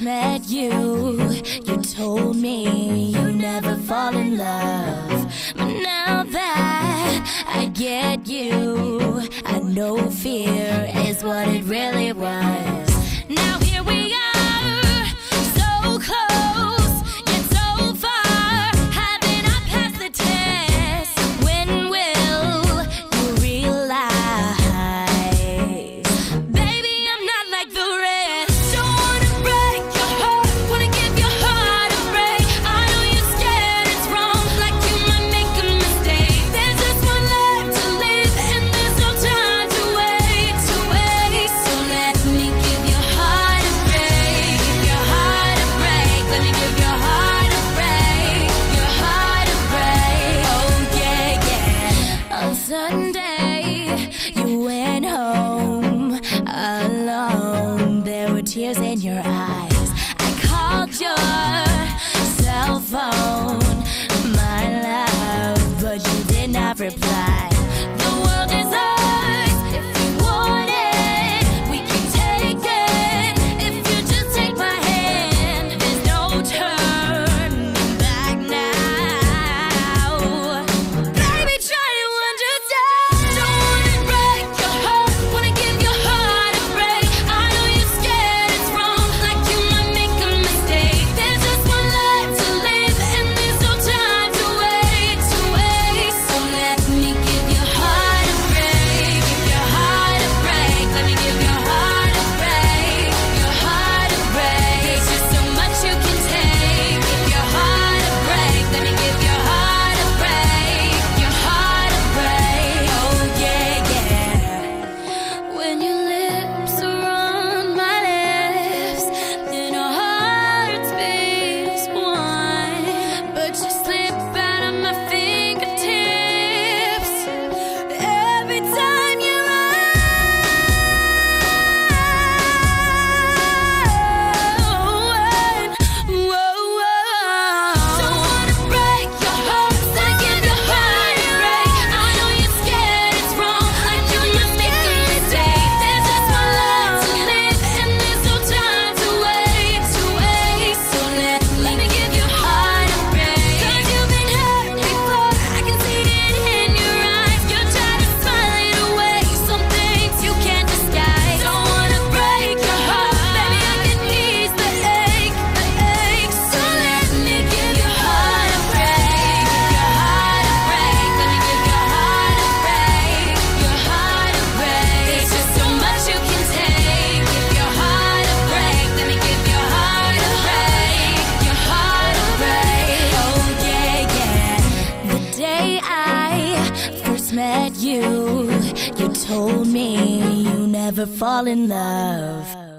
met you, you told me you never fall in love. But now that I get you, I know fear is what it really was. reply. you. You told me you never fall in love.